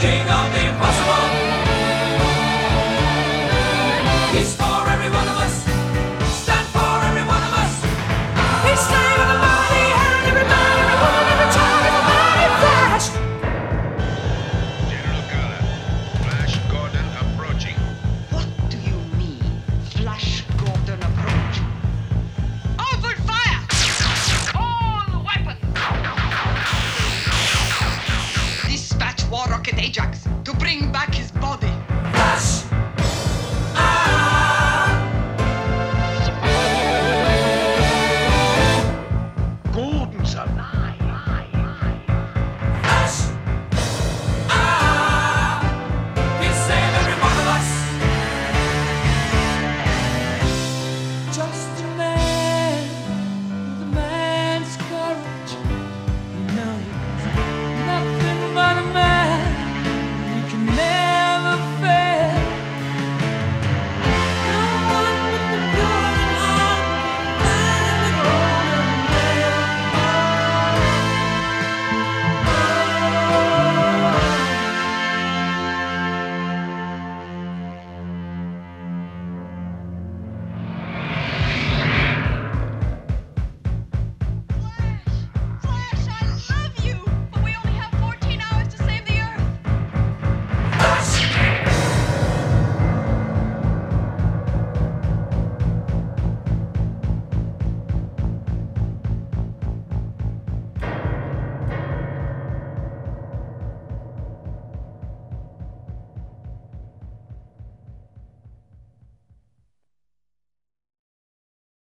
king of the impossible. Ajax.